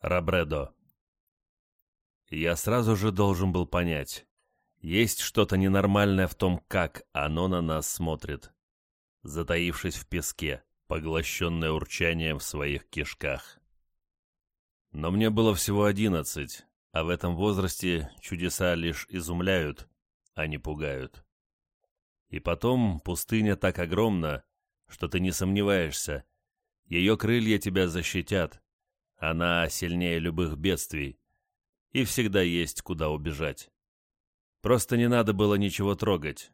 Рабредо. Я сразу же должен был понять. Есть что-то ненормальное в том, как оно на нас смотрит. Затаившись в песке, поглощенное урчанием в своих кишках. Но мне было всего одиннадцать, а в этом возрасте чудеса лишь изумляют, а не пугают. И потом пустыня так огромна, что ты не сомневаешься. Ее крылья тебя защитят, она сильнее любых бедствий. И всегда есть куда убежать. Просто не надо было ничего трогать.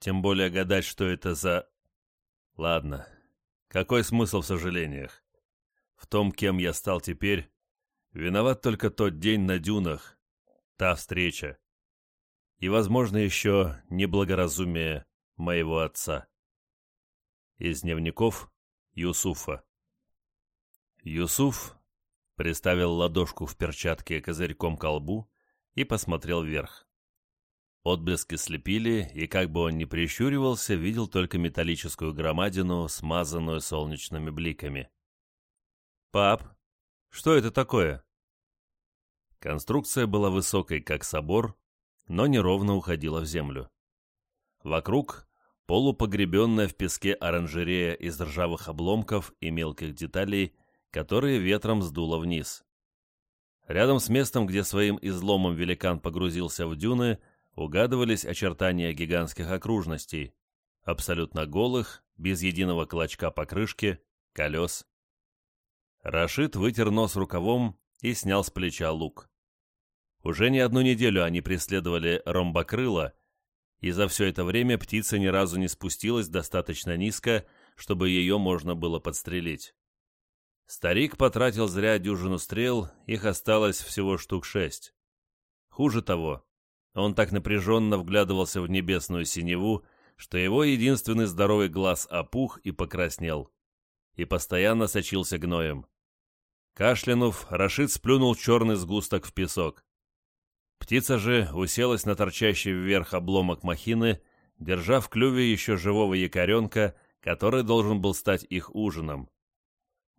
Тем более гадать, что это за... Ладно. Какой смысл в сожалениях? В том, кем я стал теперь, виноват только тот день на дюнах, та встреча. И, возможно, еще неблагоразумие моего отца. Из дневников Юсуфа. Юсуф приставил ладошку в перчатке козырьком к колбу и посмотрел вверх. Отблески слепили, и как бы он ни прищуривался, видел только металлическую громадину, смазанную солнечными бликами. «Пап, что это такое?» Конструкция была высокой, как собор, но неровно уходила в землю. Вокруг полупогребенная в песке оранжерея из ржавых обломков и мелких деталей которые ветром сдуло вниз. Рядом с местом, где своим изломом великан погрузился в дюны, угадывались очертания гигантских окружностей, абсолютно голых, без единого клочка покрышки, колес. Рашид вытер нос рукавом и снял с плеча лук. Уже не одну неделю они преследовали ромбокрыла, и за все это время птица ни разу не спустилась достаточно низко, чтобы ее можно было подстрелить. Старик потратил зря дюжину стрел, их осталось всего штук шесть. Хуже того, он так напряженно вглядывался в небесную синеву, что его единственный здоровый глаз опух и покраснел, и постоянно сочился гноем. Кашлянув, Рашид сплюнул черный сгусток в песок. Птица же уселась на торчащий вверх обломок махины, держа в клюве еще живого якоренка, который должен был стать их ужином.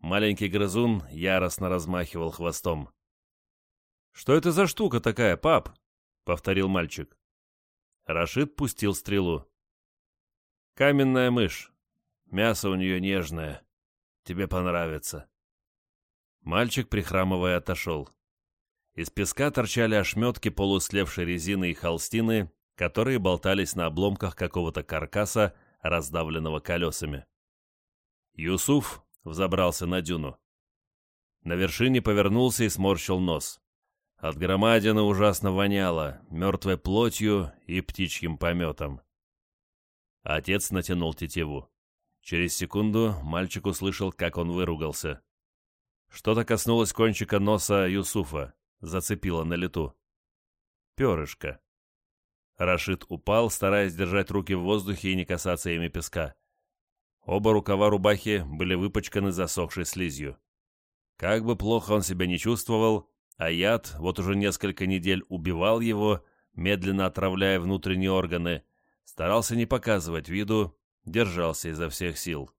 Маленький грызун яростно размахивал хвостом. «Что это за штука такая, пап?» — повторил мальчик. Рашид пустил стрелу. «Каменная мышь. Мясо у нее нежное. Тебе понравится». Мальчик, прихрамывая, отошел. Из песка торчали ошметки полуслевшей резины и холстины, которые болтались на обломках какого-то каркаса, раздавленного колесами. Юсуф, взобрался на дюну. На вершине повернулся и сморщил нос. От громадины ужасно воняло, мертвой плотью и птичьим пометом. Отец натянул тетиву. Через секунду мальчик услышал, как он выругался. Что-то коснулось кончика носа Юсуфа, зацепило на лету. Перышко. Рашид упал, стараясь держать руки в воздухе и не касаться ими песка. Оба рукава рубахи были выпачканы засохшей слизью. Как бы плохо он себя не чувствовал, а яд вот уже несколько недель убивал его, медленно отравляя внутренние органы, старался не показывать виду, держался изо всех сил.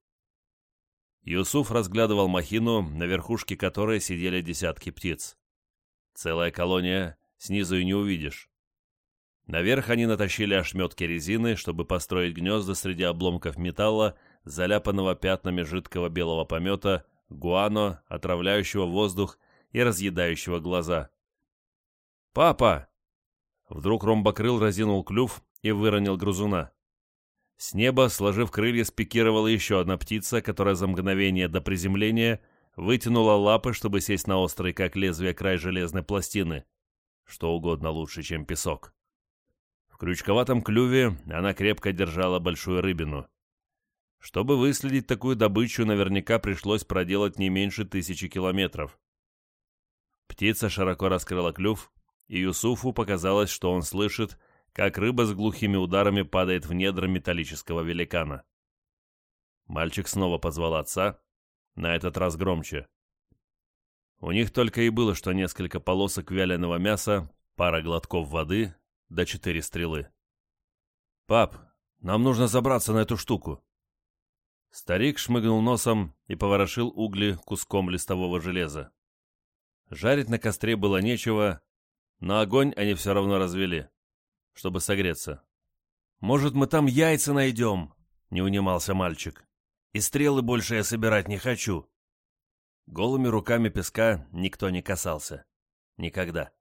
Юсуф разглядывал махину, на верхушке которой сидели десятки птиц. Целая колония, снизу и не увидишь. Наверх они натащили ошметки резины, чтобы построить гнезда среди обломков металла, заляпанного пятнами жидкого белого помета, гуано, отравляющего воздух и разъедающего глаза. «Папа!» Вдруг ромбокрыл разинул клюв и выронил грузуна. С неба, сложив крылья, спикировала еще одна птица, которая за мгновение до приземления вытянула лапы, чтобы сесть на острый, как лезвие, край железной пластины. Что угодно лучше, чем песок. В крючковатом клюве она крепко держала большую рыбину. Чтобы выследить такую добычу, наверняка пришлось проделать не меньше тысячи километров. Птица широко раскрыла клюв, и Юсуфу показалось, что он слышит, как рыба с глухими ударами падает в недра металлического великана. Мальчик снова позвал отца, на этот раз громче. У них только и было, что несколько полосок вяленого мяса, пара глотков воды да четыре стрелы. «Пап, нам нужно забраться на эту штуку», Старик шмыгнул носом и поворошил угли куском листового железа. Жарить на костре было нечего, но огонь они все равно развели, чтобы согреться. «Может, мы там яйца найдем?» — не унимался мальчик. «И стрелы больше я собирать не хочу». Голыми руками песка никто не касался. Никогда.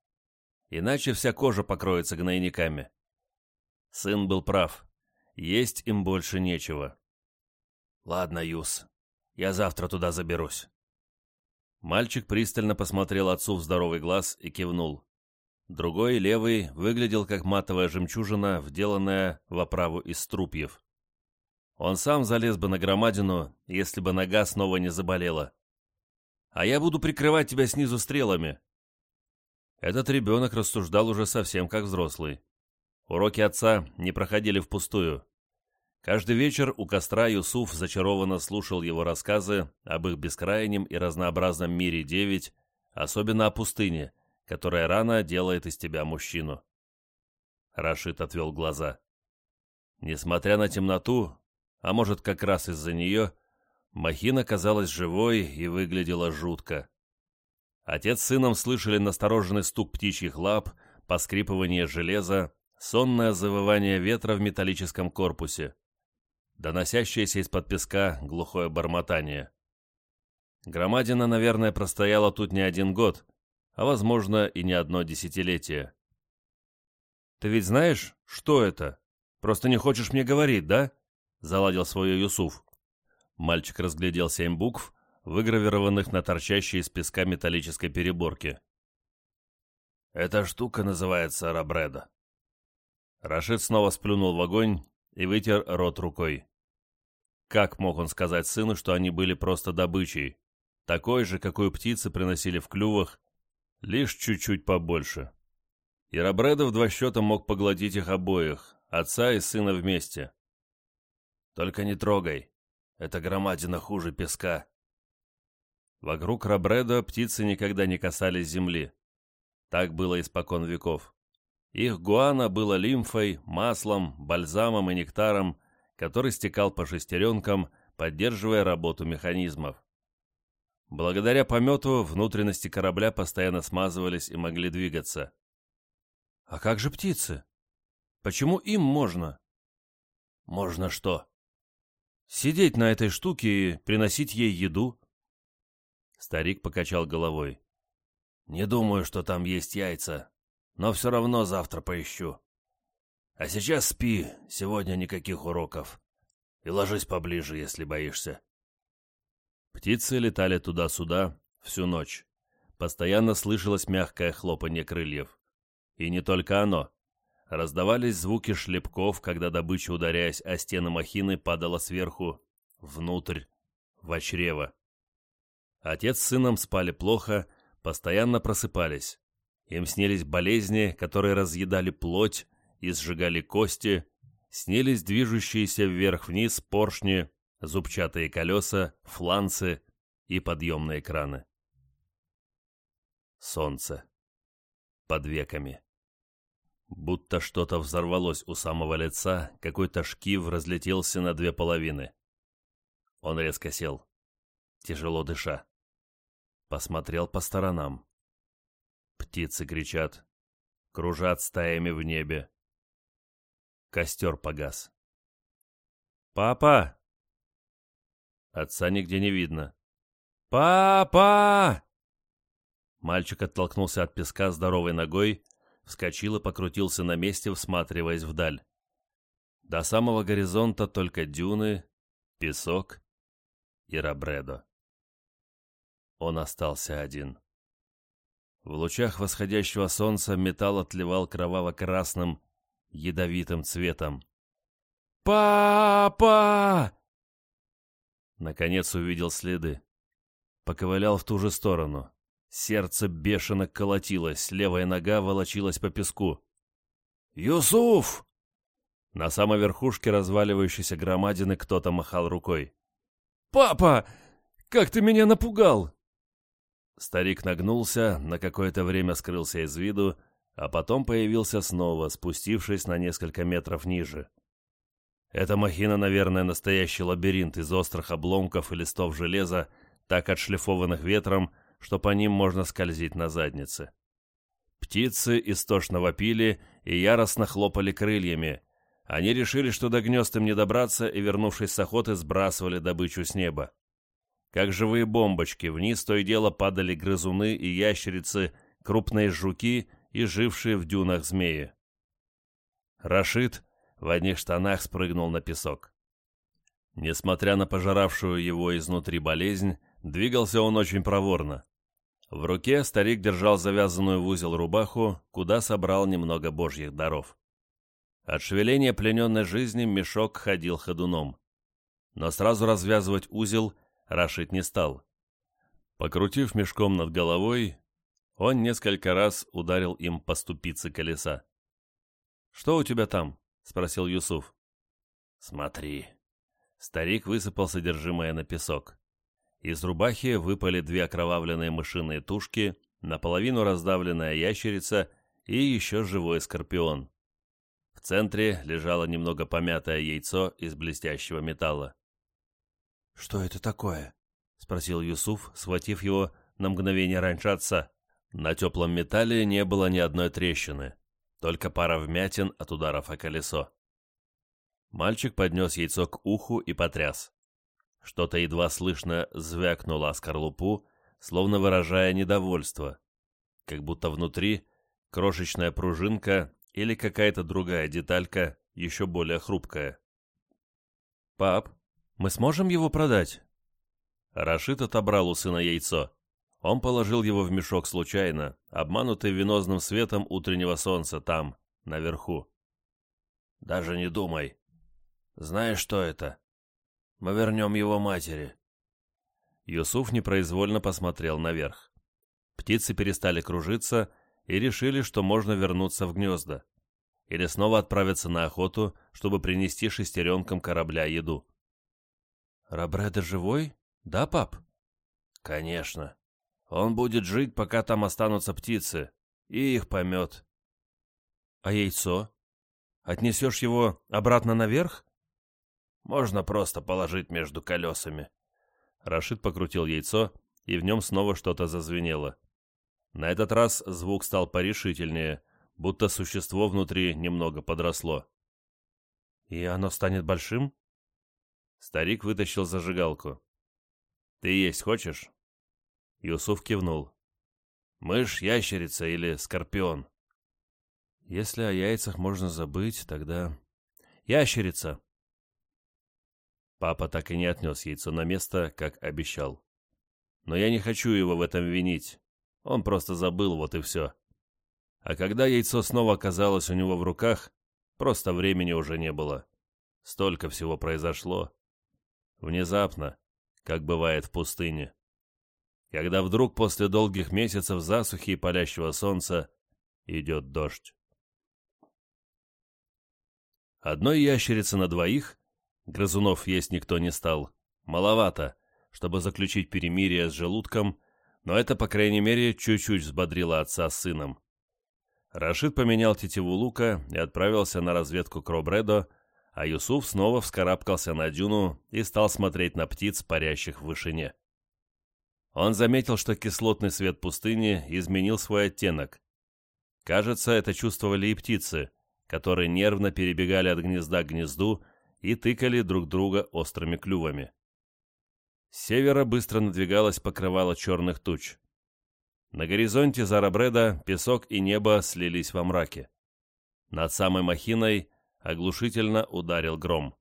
Иначе вся кожа покроется гнойниками. Сын был прав. Есть им больше нечего. «Ладно, Юс, я завтра туда заберусь». Мальчик пристально посмотрел отцу в здоровый глаз и кивнул. Другой, левый, выглядел как матовая жемчужина, вделанная в оправу из струпьев. Он сам залез бы на громадину, если бы нога снова не заболела. «А я буду прикрывать тебя снизу стрелами». Этот ребенок рассуждал уже совсем как взрослый. Уроки отца не проходили впустую. Каждый вечер у костра Юсуф зачарованно слушал его рассказы об их бескрайнем и разнообразном мире девять, особенно о пустыне, которая рано делает из тебя мужчину. Рашид отвел глаза. Несмотря на темноту, а может как раз из-за нее, махина казалась живой и выглядела жутко. Отец с сыном слышали настороженный стук птичьих лап, поскрипывание железа, сонное завывание ветра в металлическом корпусе доносящееся из-под песка глухое бормотание. Громадина, наверное, простояла тут не один год, а, возможно, и не одно десятилетие. «Ты ведь знаешь, что это? Просто не хочешь мне говорить, да?» — заладил свое Юсуф. Мальчик разглядел семь букв, выгравированных на торчащей из песка металлической переборке. «Эта штука называется Рабреда». Рашид снова сплюнул в огонь и вытер рот рукой. Как мог он сказать сыну, что они были просто добычей, такой же, какую птицы приносили в клювах, лишь чуть-чуть побольше? И Робредо в два счета мог поглотить их обоих, отца и сына вместе. «Только не трогай, эта громадина хуже песка». Вокруг Робредо птицы никогда не касались земли. Так было испокон веков. Их гуана было лимфой, маслом, бальзамом и нектаром, который стекал по шестеренкам, поддерживая работу механизмов. Благодаря помету внутренности корабля постоянно смазывались и могли двигаться. «А как же птицы? Почему им можно?» «Можно что?» «Сидеть на этой штуке и приносить ей еду?» Старик покачал головой. «Не думаю, что там есть яйца, но все равно завтра поищу. А сейчас спи, сегодня никаких уроков. И ложись поближе, если боишься. Птицы летали туда-сюда всю ночь. Постоянно слышалось мягкое хлопанье крыльев. И не только оно. Раздавались звуки шлепков, когда добыча, ударяясь о стены махины, падала сверху, внутрь, в чрево. Отец с сыном спали плохо, постоянно просыпались. Им снились болезни, которые разъедали плоть, и сжигали кости, снились движущиеся вверх-вниз поршни, зубчатые колеса, фланцы и подъемные краны. Солнце. Под веками. Будто что-то взорвалось у самого лица, какой-то шкив разлетелся на две половины. Он резко сел, тяжело дыша. Посмотрел по сторонам. Птицы кричат, кружат стаями в небе. Костер погас. «Папа!» Отца нигде не видно. «Папа!» Мальчик оттолкнулся от песка здоровой ногой, вскочил и покрутился на месте, всматриваясь вдаль. До самого горизонта только дюны, песок и Рабредо. Он остался один. В лучах восходящего солнца металл отливал кроваво-красным, ядовитым цветом. «Папа!» Наконец увидел следы. Поковылял в ту же сторону. Сердце бешено колотилось, левая нога волочилась по песку. «Юсуф!» На самой верхушке разваливающейся громадины кто-то махал рукой. «Папа! Как ты меня напугал!» Старик нагнулся, на какое-то время скрылся из виду, а потом появился снова, спустившись на несколько метров ниже. Эта махина, наверное, настоящий лабиринт из острых обломков и листов железа, так отшлифованных ветром, что по ним можно скользить на заднице. Птицы истошно вопили и яростно хлопали крыльями. Они решили, что до гнезд им не добраться, и, вернувшись с охоты, сбрасывали добычу с неба. Как живые бомбочки, вниз то и дело падали грызуны и ящерицы, крупные жуки и жившие в дюнах змеи. Рашид в одних штанах спрыгнул на песок. Несмотря на пожиравшую его изнутри болезнь, двигался он очень проворно. В руке старик держал завязанную в узел рубаху, куда собрал немного божьих даров. От шевеления плененной жизни мешок ходил ходуном. Но сразу развязывать узел Рашид не стал. Покрутив мешком над головой, он несколько раз ударил им по ступице колеса. «Что у тебя там?» — спросил Юсуф. «Смотри». Старик высыпал содержимое на песок. Из рубахи выпали две окровавленные мышиные тушки, наполовину раздавленная ящерица и еще живой скорпион. В центре лежало немного помятое яйцо из блестящего металла. «Что это такое?» — спросил Юсуф, схватив его на мгновение раньше отца. На теплом металле не было ни одной трещины, только пара вмятин от ударов о колесо. Мальчик поднес яйцо к уху и потряс. Что-то едва слышно звякнуло о скорлупу, словно выражая недовольство, как будто внутри крошечная пружинка или какая-то другая деталька, еще более хрупкая. «Пап, мы сможем его продать?» Рашид отобрал у сына яйцо. Он положил его в мешок случайно, обманутый венозным светом утреннего солнца там, наверху. «Даже не думай. Знаешь, что это? Мы вернем его матери». Юсуф непроизвольно посмотрел наверх. Птицы перестали кружиться и решили, что можно вернуться в гнезда. Или снова отправиться на охоту, чтобы принести шестеренкам корабля еду. «Рабреда живой? Да, пап?» «Конечно. Он будет жить, пока там останутся птицы, и их помет. А яйцо? Отнесешь его обратно наверх? Можно просто положить между колесами. Рашид покрутил яйцо, и в нем снова что-то зазвенело. На этот раз звук стал порешительнее, будто существо внутри немного подросло. «И оно станет большим?» Старик вытащил зажигалку. «Ты есть хочешь?» Юсуф кивнул. «Мышь, ящерица или скорпион?» «Если о яйцах можно забыть, тогда...» «Ящерица!» Папа так и не отнес яйцо на место, как обещал. Но я не хочу его в этом винить. Он просто забыл, вот и все. А когда яйцо снова оказалось у него в руках, просто времени уже не было. Столько всего произошло. Внезапно, как бывает в пустыне когда вдруг после долгих месяцев засухи и палящего солнца идет дождь. Одной ящерицы на двоих, грызунов есть никто не стал, маловато, чтобы заключить перемирие с желудком, но это, по крайней мере, чуть-чуть взбодрило отца с сыном. Рашид поменял тетиву лука и отправился на разведку к а Юсуф снова вскарабкался на дюну и стал смотреть на птиц, парящих в вышине. Он заметил, что кислотный свет пустыни изменил свой оттенок. Кажется, это чувствовали и птицы, которые нервно перебегали от гнезда к гнезду и тыкали друг друга острыми клювами. С севера быстро надвигалось покрывало черных туч. На горизонте Зарабреда песок и небо слились во мраке. Над самой махиной оглушительно ударил гром.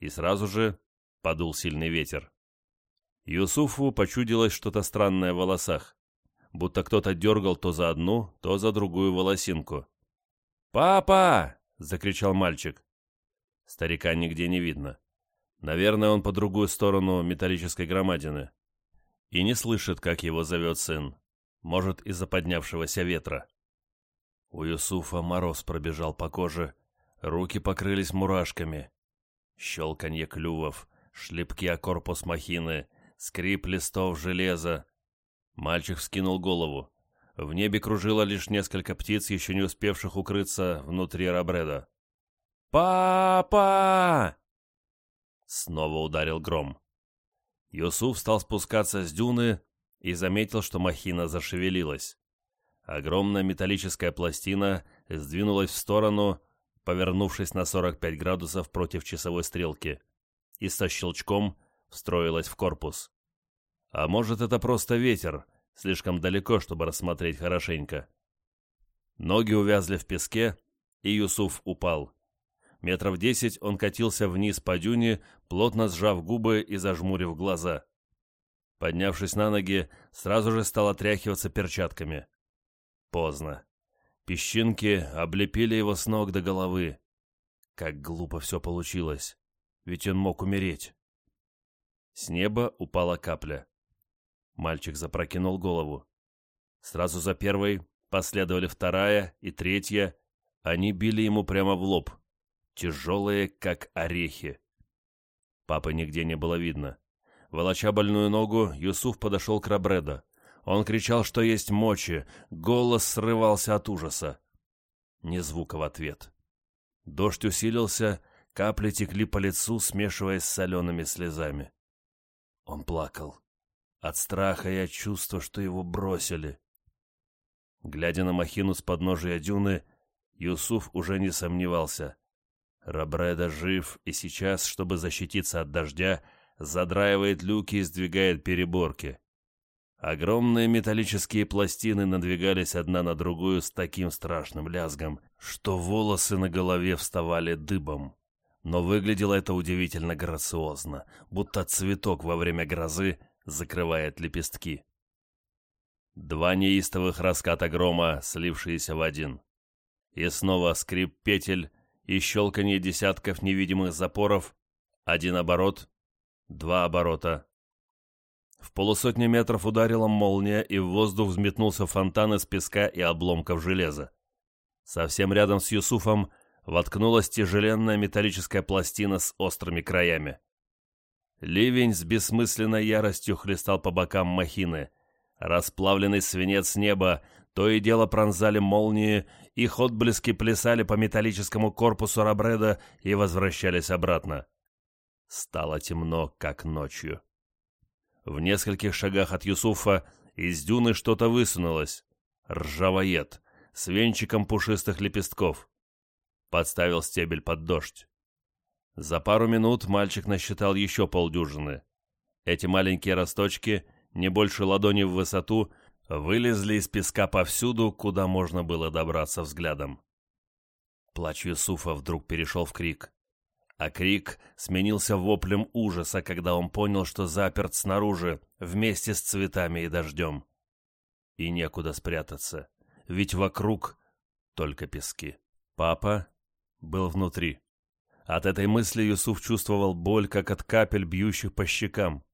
И сразу же подул сильный ветер. Юсуфу почудилось что-то странное в волосах, будто кто-то дергал то за одну, то за другую волосинку. «Папа!» — закричал мальчик. Старика нигде не видно. Наверное, он по другую сторону металлической громадины. И не слышит, как его зовет сын. Может, из-за поднявшегося ветра. У Юсуфа мороз пробежал по коже, руки покрылись мурашками. Щелканье клювов, шлепки о корпус махины, скрип листов железа. Мальчик вскинул голову. В небе кружило лишь несколько птиц, еще не успевших укрыться внутри Рабреда. «Папа!» Снова ударил гром. Юсуф стал спускаться с дюны и заметил, что махина зашевелилась. Огромная металлическая пластина сдвинулась в сторону, повернувшись на 45 градусов против часовой стрелки, и со щелчком встроилась в корпус. А может, это просто ветер, слишком далеко, чтобы рассмотреть хорошенько. Ноги увязли в песке, и Юсуф упал. Метров десять он катился вниз по дюне, плотно сжав губы и зажмурив глаза. Поднявшись на ноги, сразу же стал отряхиваться перчатками. Поздно. Песчинки облепили его с ног до головы. Как глупо все получилось. Ведь он мог умереть. С неба упала капля. Мальчик запрокинул голову. Сразу за первой последовали вторая и третья. Они били ему прямо в лоб. Тяжелые, как орехи. Папы нигде не было видно. Волоча больную ногу, Юсуф подошел к Рабреда. Он кричал, что есть мочи, голос срывался от ужаса. Ни звука в ответ. Дождь усилился, капли текли по лицу, смешиваясь с солеными слезами. Он плакал. От страха и от чувства, что его бросили. Глядя на махину с подножия дюны, Юсуф уже не сомневался. Рабреда жив, и сейчас, чтобы защититься от дождя, задраивает люки и сдвигает переборки. Огромные металлические пластины надвигались одна на другую с таким страшным лязгом, что волосы на голове вставали дыбом. Но выглядело это удивительно грациозно, будто цветок во время грозы закрывает лепестки. Два неистовых раската грома, слившиеся в один. И снова скрип петель и щелканье десятков невидимых запоров, один оборот, Два оборота. В полусотни метров ударила молния, и в воздух взметнулся фонтан из песка и обломков железа. Совсем рядом с Юсуфом воткнулась тяжеленная металлическая пластина с острыми краями. Ливень с бессмысленной яростью хлестал по бокам махины. Расплавленный свинец неба то и дело пронзали молнии, их отблески плясали по металлическому корпусу Рабреда и возвращались обратно. Стало темно, как ночью. В нескольких шагах от Юсуфа из дюны что-то высунулось. Ржавоед, с венчиком пушистых лепестков. Подставил стебель под дождь. За пару минут мальчик насчитал еще полдюжины. Эти маленькие росточки, не больше ладони в высоту, вылезли из песка повсюду, куда можно было добраться взглядом. Плач Юсуфа вдруг перешел в крик а крик сменился воплем ужаса, когда он понял, что заперт снаружи, вместе с цветами и дождем. И некуда спрятаться, ведь вокруг только пески. Папа был внутри. От этой мысли Юсуф чувствовал боль, как от капель, бьющих по щекам,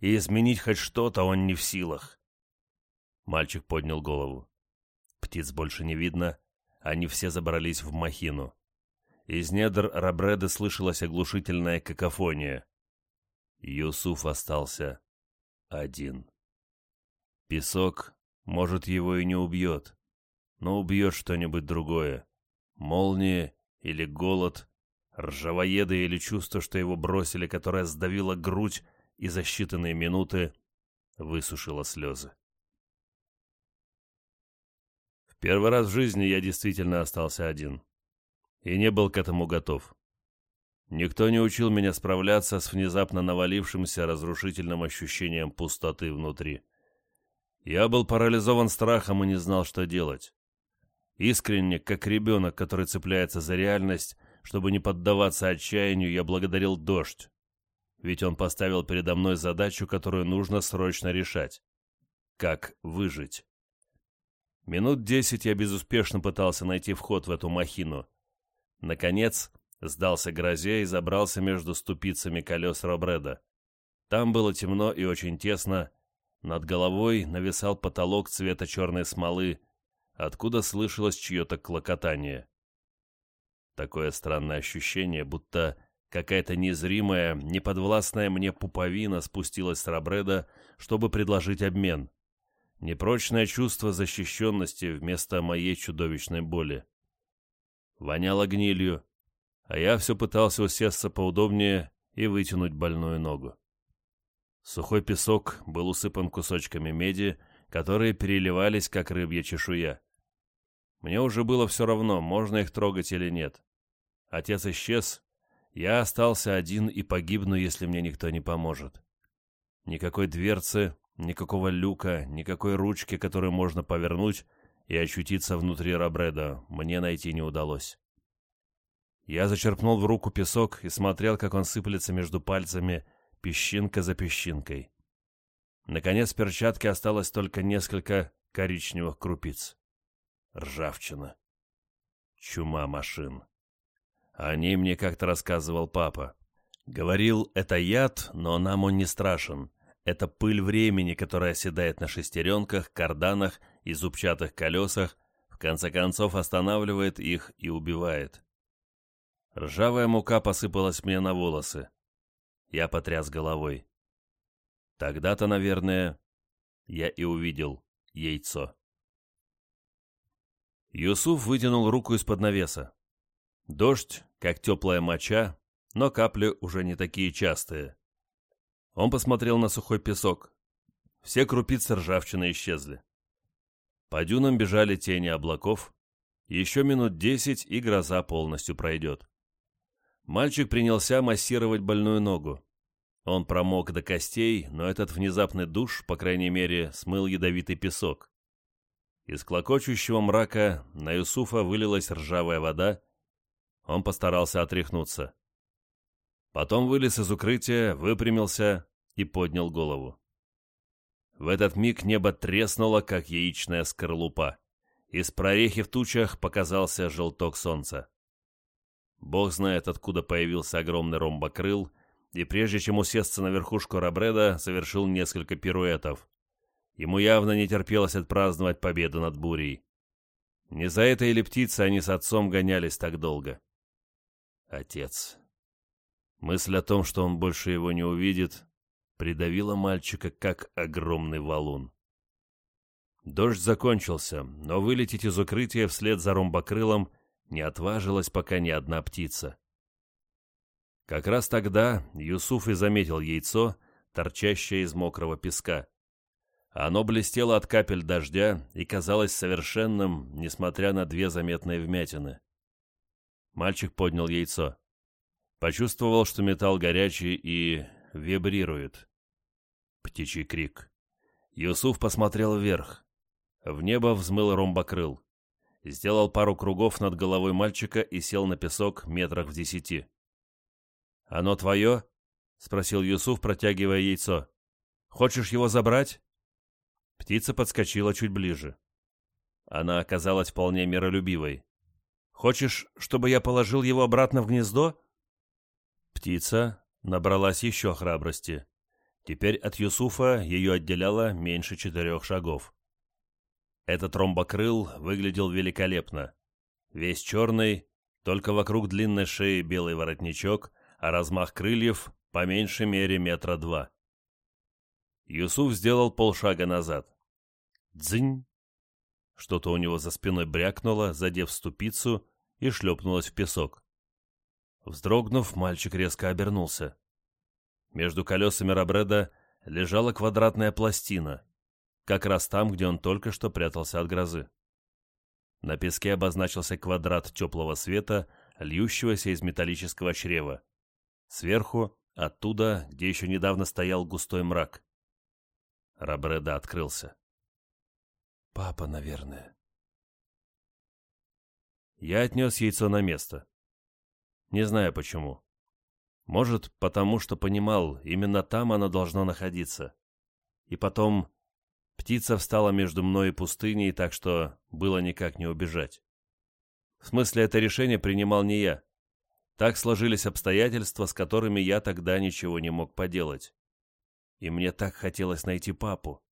и изменить хоть что-то он не в силах. Мальчик поднял голову. Птиц больше не видно, они все забрались в махину. Из недр Рабреда слышалась оглушительная какофония. Юсуф остался один. Песок, может, его и не убьет, но убьет что-нибудь другое. Молния или голод, ржавоеды или чувство, что его бросили, которое сдавило грудь и за считанные минуты высушило слезы. В первый раз в жизни я действительно остался один и не был к этому готов. Никто не учил меня справляться с внезапно навалившимся разрушительным ощущением пустоты внутри. Я был парализован страхом и не знал, что делать. Искренне, как ребенок, который цепляется за реальность, чтобы не поддаваться отчаянию, я благодарил дождь. Ведь он поставил передо мной задачу, которую нужно срочно решать. Как выжить? Минут десять я безуспешно пытался найти вход в эту махину. Наконец, сдался грозе и забрался между ступицами колес Робреда. Там было темно и очень тесно. Над головой нависал потолок цвета черной смолы, откуда слышалось чье-то клокотание. Такое странное ощущение, будто какая-то незримая, неподвластная мне пуповина спустилась с Робреда, чтобы предложить обмен. Непрочное чувство защищенности вместо моей чудовищной боли воняло гнилью, а я все пытался усесться поудобнее и вытянуть больную ногу. Сухой песок был усыпан кусочками меди, которые переливались, как рыбья чешуя. Мне уже было все равно, можно их трогать или нет. Отец исчез, я остался один и погибну, если мне никто не поможет. Никакой дверцы, никакого люка, никакой ручки, которую можно повернуть и очутиться внутри Рабреда, мне найти не удалось. Я зачерпнул в руку песок и смотрел, как он сыплется между пальцами, песчинка за песчинкой. Наконец в перчатке осталось только несколько коричневых крупиц. Ржавчина. Чума машин. О ней мне как-то рассказывал папа. Говорил, это яд, но нам он не страшен. Это пыль времени, которая оседает на шестеренках, карданах и зубчатых колесах, в конце концов останавливает их и убивает. Ржавая мука посыпалась мне на волосы. Я потряс головой. Тогда-то, наверное, я и увидел яйцо. Юсуф вытянул руку из-под навеса. Дождь, как теплая моча, но капли уже не такие частые. Он посмотрел на сухой песок. Все крупицы ржавчины исчезли. По дюнам бежали тени облаков. Еще минут десять, и гроза полностью пройдет. Мальчик принялся массировать больную ногу. Он промок до костей, но этот внезапный душ, по крайней мере, смыл ядовитый песок. Из клокочущего мрака на Юсуфа вылилась ржавая вода. Он постарался отряхнуться. Потом вылез из укрытия, выпрямился и поднял голову. В этот миг небо треснуло, как яичная скорлупа. Из прорехи в тучах показался желток солнца. Бог знает, откуда появился огромный ромбокрыл, и прежде чем усесться на верхушку Рабреда, совершил несколько пируэтов. Ему явно не терпелось отпраздновать победу над бурей. Не за этой или птицей они с отцом гонялись так долго. Отец. Мысль о том, что он больше его не увидит, придавила мальчика, как огромный валун. Дождь закончился, но вылететь из укрытия вслед за ромбокрылом не отважилась пока ни одна птица. Как раз тогда Юсуф и заметил яйцо, торчащее из мокрого песка. Оно блестело от капель дождя и казалось совершенным, несмотря на две заметные вмятины. Мальчик поднял яйцо. Почувствовал, что металл горячий и вибрирует. Птичий крик. Юсуф посмотрел вверх. В небо взмыл ромбокрыл. Сделал пару кругов над головой мальчика и сел на песок метрах в десяти. «Оно твое?» — спросил Юсуф, протягивая яйцо. «Хочешь его забрать?» Птица подскочила чуть ближе. Она оказалась вполне миролюбивой. «Хочешь, чтобы я положил его обратно в гнездо?» Птица набралась еще храбрости. Теперь от Юсуфа ее отделяло меньше четырех шагов. Этот ромбокрыл выглядел великолепно. Весь черный, только вокруг длинной шеи белый воротничок, а размах крыльев по меньшей мере метра два. Юсуф сделал полшага назад. Дзынь! Что-то у него за спиной брякнуло, задев ступицу, и шлепнулось в песок. Вздрогнув, мальчик резко обернулся. Между колесами Рабреда лежала квадратная пластина, как раз там, где он только что прятался от грозы. На песке обозначился квадрат теплого света, льющегося из металлического чрева. Сверху, оттуда, где еще недавно стоял густой мрак. Рабреда открылся. «Папа, наверное». Я отнес яйцо на место. Не знаю почему. Может, потому что понимал, именно там оно должно находиться. И потом, птица встала между мной и пустыней, так что было никак не убежать. В смысле, это решение принимал не я. Так сложились обстоятельства, с которыми я тогда ничего не мог поделать и мне так хотелось найти папу.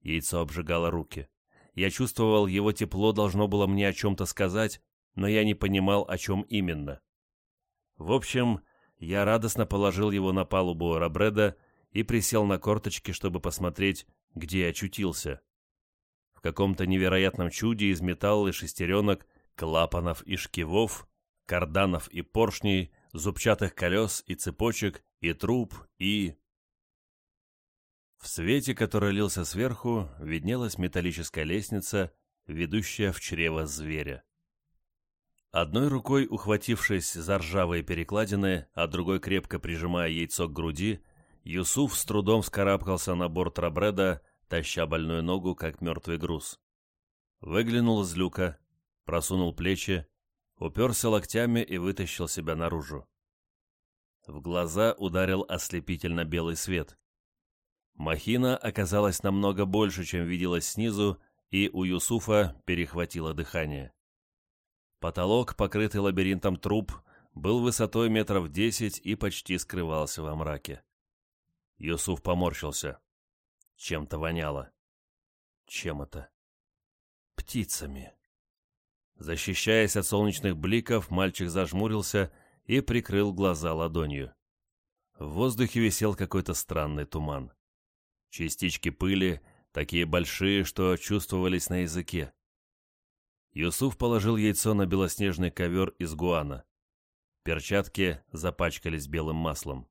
Яйцо обжигало руки. Я чувствовал, его тепло должно было мне о чем-то сказать, но я не понимал, о чем именно. В общем, я радостно положил его на палубу Рабреда и присел на корточки, чтобы посмотреть, где я очутился. В каком-то невероятном чуде из металла и шестеренок, клапанов и шкивов, карданов и поршней, зубчатых колес и цепочек, и труб, и... В свете, который лился сверху, виднелась металлическая лестница, ведущая в чрево зверя. Одной рукой ухватившись за ржавые перекладины, а другой крепко прижимая яйцо к груди, Юсуф с трудом вскарабкался на борт Рабреда, таща больную ногу, как мертвый груз. Выглянул из люка, просунул плечи, уперся локтями и вытащил себя наружу. В глаза ударил ослепительно белый свет. Махина оказалась намного больше, чем виделось снизу, и у Юсуфа перехватило дыхание. Потолок, покрытый лабиринтом труб, был высотой метров десять и почти скрывался во мраке. Юсуф поморщился. Чем-то воняло. Чем это? Птицами. Защищаясь от солнечных бликов, мальчик зажмурился и прикрыл глаза ладонью. В воздухе висел какой-то странный туман. Частички пыли, такие большие, что чувствовались на языке. Юсуф положил яйцо на белоснежный ковер из гуана. Перчатки запачкались белым маслом.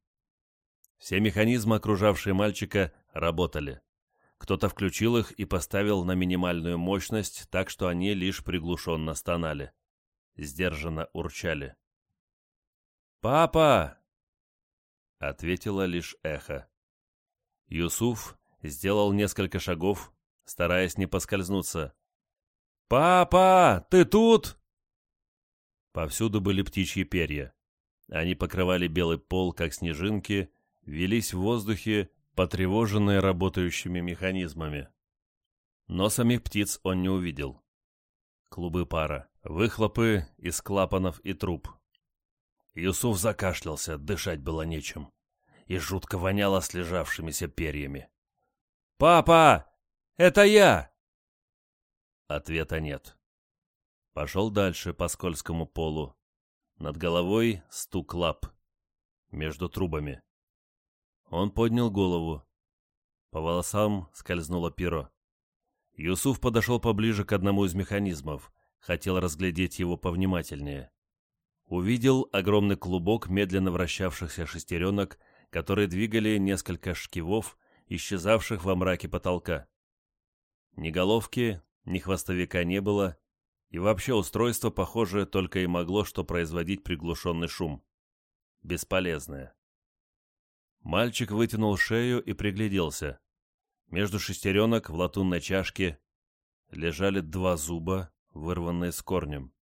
Все механизмы, окружавшие мальчика, работали. Кто-то включил их и поставил на минимальную мощность, так что они лишь приглушенно стонали. Сдержанно урчали. «Папа!» — ответило лишь эхо. Юсуф сделал несколько шагов, стараясь не поскользнуться. «Папа, ты тут?» Повсюду были птичьи перья. Они покрывали белый пол, как снежинки, велись в воздухе, потревоженные работающими механизмами. Но самих птиц он не увидел. Клубы пара, выхлопы из клапанов и труб. Юсуф закашлялся, дышать было нечем. И жутко воняло слежавшимися перьями. «Папа! Это я!» Ответа нет. Пошел дальше по скользкому полу. Над головой стук лап. Между трубами. Он поднял голову. По волосам скользнуло перо. Юсуф подошел поближе к одному из механизмов, хотел разглядеть его повнимательнее. Увидел огромный клубок медленно вращавшихся шестеренок, которые двигали несколько шкивов, исчезавших во мраке потолка. Ни головки, ни хвостовика не было, и вообще устройство, похоже, только и могло что производить приглушенный шум. Бесполезное. Мальчик вытянул шею и пригляделся. Между шестеренок в латунной чашке лежали два зуба, вырванные с корнем.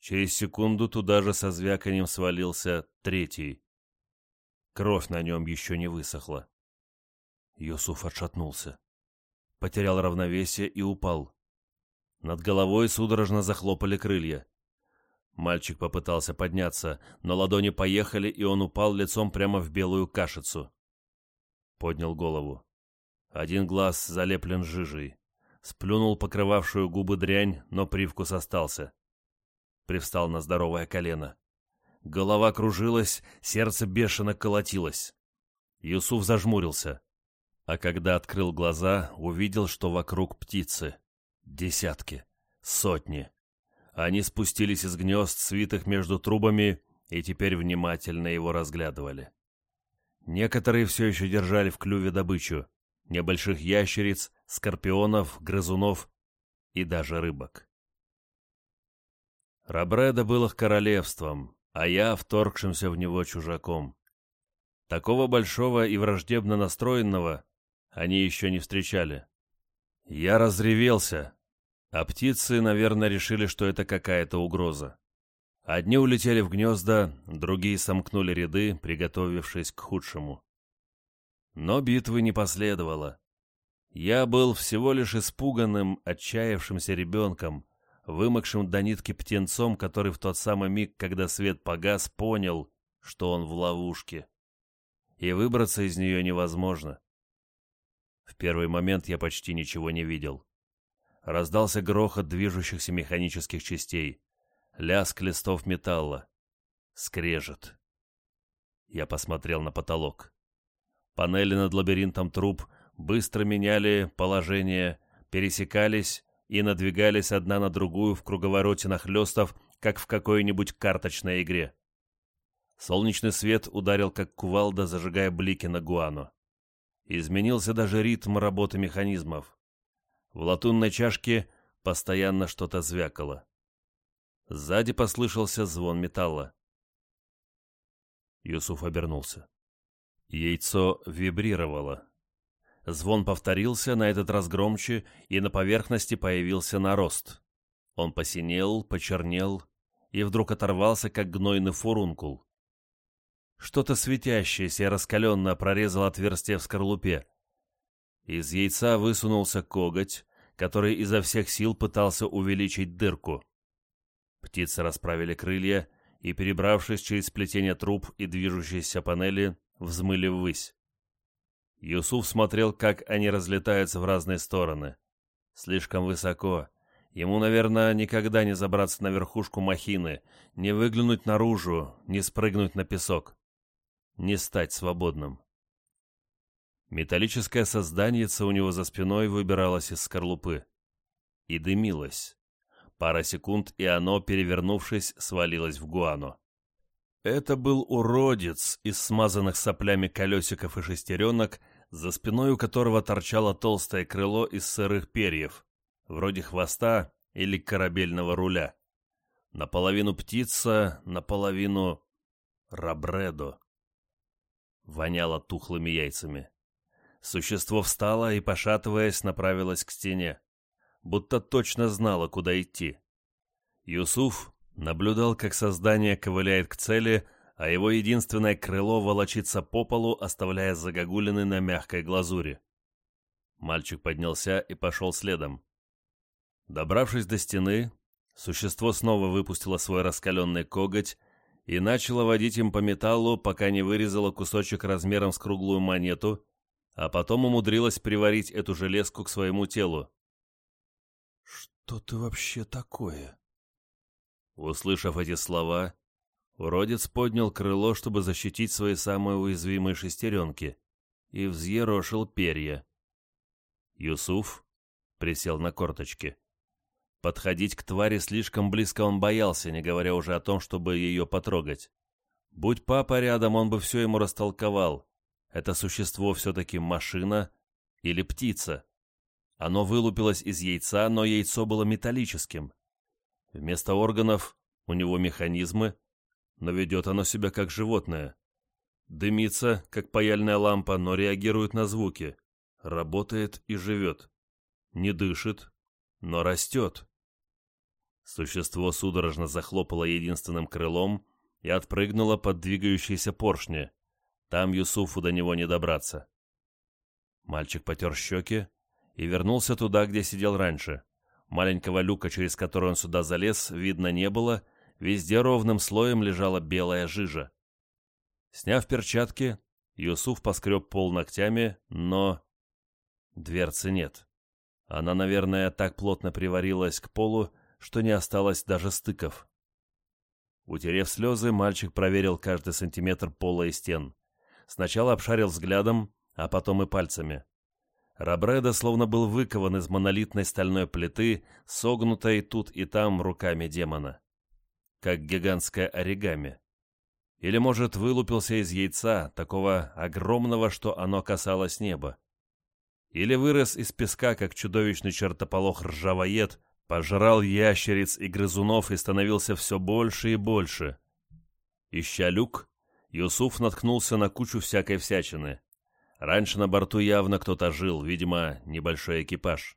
Через секунду туда же со звяканием свалился третий. Кровь на нем еще не высохла. Юсуф отшатнулся. Потерял равновесие и упал. Над головой судорожно захлопали крылья. Мальчик попытался подняться, но ладони поехали, и он упал лицом прямо в белую кашицу. Поднял голову. Один глаз залеплен жижей. Сплюнул покрывавшую губы дрянь, но привкус остался. Привстал на здоровое колено. Голова кружилась, сердце бешено колотилось. Юсуф зажмурился. А когда открыл глаза, увидел, что вокруг птицы. Десятки, сотни. Они спустились из гнезд, свитых между трубами, и теперь внимательно его разглядывали. Некоторые все еще держали в клюве добычу. Небольших ящериц, скорпионов, грызунов и даже рыбок. Рабреда был их королевством, а я вторгшимся в него чужаком. Такого большого и враждебно настроенного они еще не встречали. Я разревелся, а птицы, наверное, решили, что это какая-то угроза. Одни улетели в гнезда, другие сомкнули ряды, приготовившись к худшему. Но битвы не последовало. Я был всего лишь испуганным, отчаявшимся ребенком, вымокшим до нитки птенцом, который в тот самый миг, когда свет погас, понял, что он в ловушке. И выбраться из нее невозможно. В первый момент я почти ничего не видел. Раздался грохот движущихся механических частей. Лязг листов металла. Скрежет. Я посмотрел на потолок. Панели над лабиринтом труб быстро меняли положение, пересекались и надвигались одна на другую в круговороте нахлестов, как в какой-нибудь карточной игре. Солнечный свет ударил, как кувалда, зажигая блики на гуану. Изменился даже ритм работы механизмов. В латунной чашке постоянно что-то звякало. Сзади послышался звон металла. Юсуф обернулся. Яйцо вибрировало. Звон повторился, на этот раз громче, и на поверхности появился нарост. Он посинел, почернел и вдруг оторвался, как гнойный фурункул. Что-то светящееся и раскаленное прорезало отверстие в скорлупе. Из яйца высунулся коготь, который изо всех сил пытался увеличить дырку. Птицы расправили крылья и, перебравшись через сплетение труб и движущиеся панели, взмыли ввысь. Юсуф смотрел, как они разлетаются в разные стороны. Слишком высоко. Ему, наверное, никогда не забраться на верхушку махины, не выглянуть наружу, не спрыгнуть на песок не стать свободным. Металлическое созданиеце у него за спиной выбиралось из скорлупы. И дымилось. Пара секунд, и оно, перевернувшись, свалилось в гуану. Это был уродец из смазанных соплями колесиков и шестеренок, за спиной у которого торчало толстое крыло из сырых перьев, вроде хвоста или корабельного руля. Наполовину птица, наполовину рабредо воняло тухлыми яйцами. Существо встало и, пошатываясь, направилось к стене, будто точно знало, куда идти. Юсуф наблюдал, как создание ковыляет к цели, а его единственное крыло волочится по полу, оставляя загогулины на мягкой глазури. Мальчик поднялся и пошел следом. Добравшись до стены, существо снова выпустило свой раскаленный коготь и начала водить им по металлу, пока не вырезала кусочек размером с круглую монету, а потом умудрилась приварить эту железку к своему телу. «Что ты вообще такое?» Услышав эти слова, уродец поднял крыло, чтобы защитить свои самые уязвимые шестеренки, и взъерошил перья. Юсуф присел на корточки. Подходить к твари слишком близко он боялся, не говоря уже о том, чтобы ее потрогать. Будь папа рядом, он бы все ему растолковал. Это существо все-таки машина или птица. Оно вылупилось из яйца, но яйцо было металлическим. Вместо органов у него механизмы, но ведет оно себя как животное. Дымится, как паяльная лампа, но реагирует на звуки. Работает и живет. Не дышит, но растет. Существо судорожно захлопало единственным крылом и отпрыгнуло под двигающиеся поршни. Там Юсуфу до него не добраться. Мальчик потер щеки и вернулся туда, где сидел раньше. Маленького люка, через который он сюда залез, видно не было, везде ровным слоем лежала белая жижа. Сняв перчатки, Юсуф поскреб пол ногтями, но... Дверцы нет. Она, наверное, так плотно приварилась к полу, что не осталось даже стыков. Утерев слезы, мальчик проверил каждый сантиметр пола и стен. Сначала обшарил взглядом, а потом и пальцами. Рабреда словно был выкован из монолитной стальной плиты, согнутой тут и там руками демона. Как гигантское оригами. Или, может, вылупился из яйца, такого огромного, что оно касалось неба. Или вырос из песка, как чудовищный чертополох ржавоед, Пожрал ящериц и грызунов и становился все больше и больше. Ища люк, Юсуф наткнулся на кучу всякой всячины. Раньше на борту явно кто-то жил, видимо, небольшой экипаж.